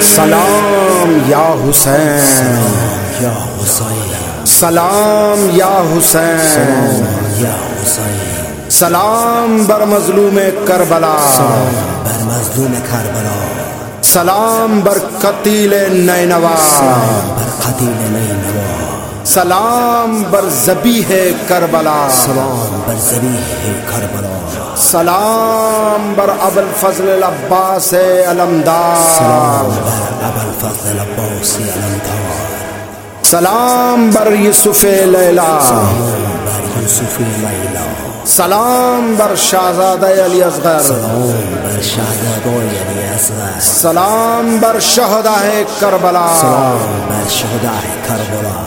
سلام یا حسین یا حسین سلام یا حسین یا حسین سلام بر مظلوم کربلا بر مظلوم کربلا سلام بر قتیل نینوا بر قتیل نینوا سلام بر زبیح کربلا۔ سلام بر زبیح کربلا۔ سلام بر ابو الفضل العباس علمدار۔ سلام بر ابو الفضل العباسی علمدار۔ سلام بر یوسف لیلا سلام بر یوسف لیلا سلام بر شاہزادہ علی اصغر۔ سلام بر شهدای علی سلام بر شہداء کربلا۔ سلام بر شهدای کربلا۔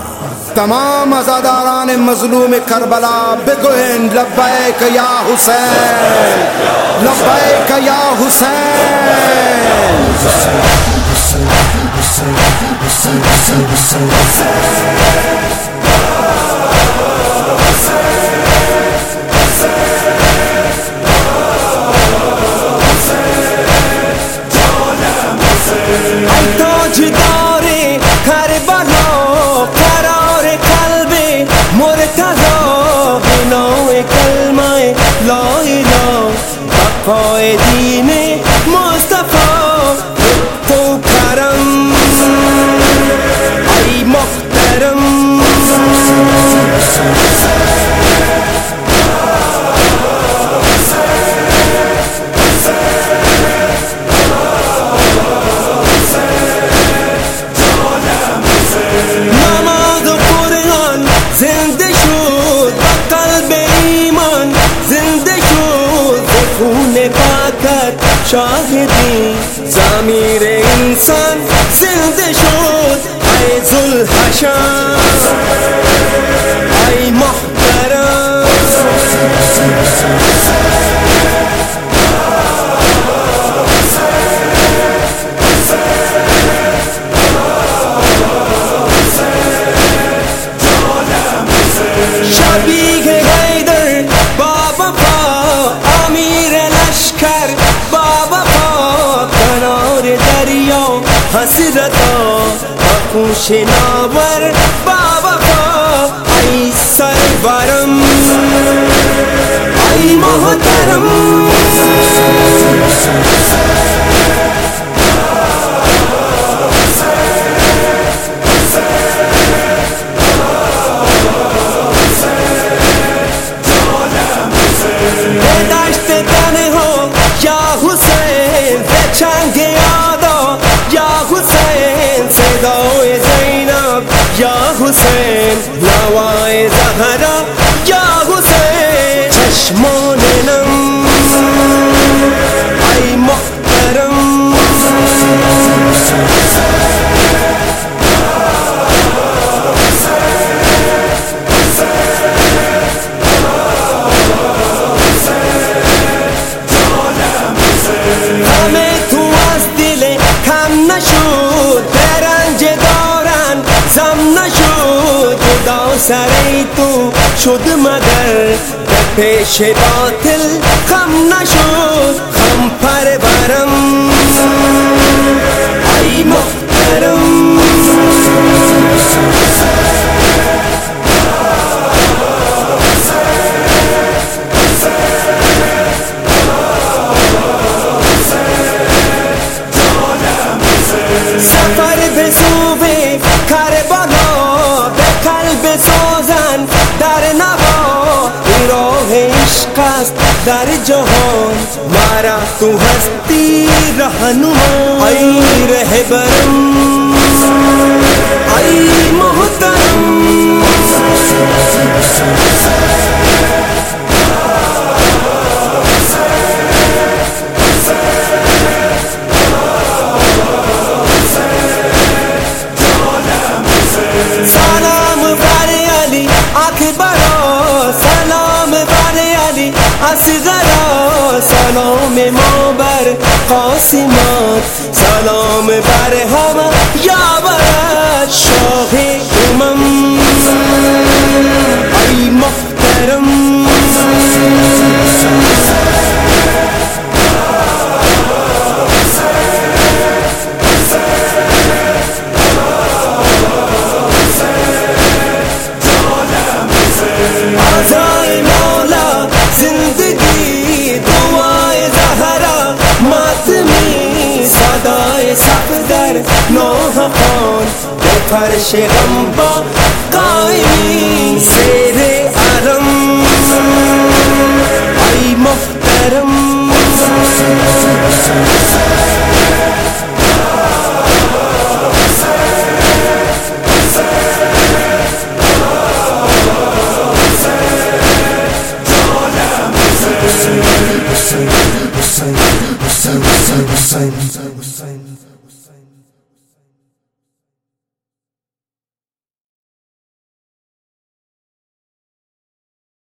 تمام ازاداران مظلوم کربلا بگوین لبیک یا حسین۔ لبیک یا حسین۔ بقای دین شاهدی زمیر انسان زنده شد ای ذوالحشر حسرتا آکوش ناور بابا پا ای سرورم ای محترم. حسین نوای زہرا یا حسین؟ چشموں شد مگر به پیش باطل خم نشد. عشق در جهان مرا تو هستی رهنما ای رهبرم ای محترم سلام اصغرا سلام ما بر قاسمات سلام بر صفدر نوحان بے فرش غمبا قائمین سیر عرم ای محترم. حسین حسین حسین حسین حسین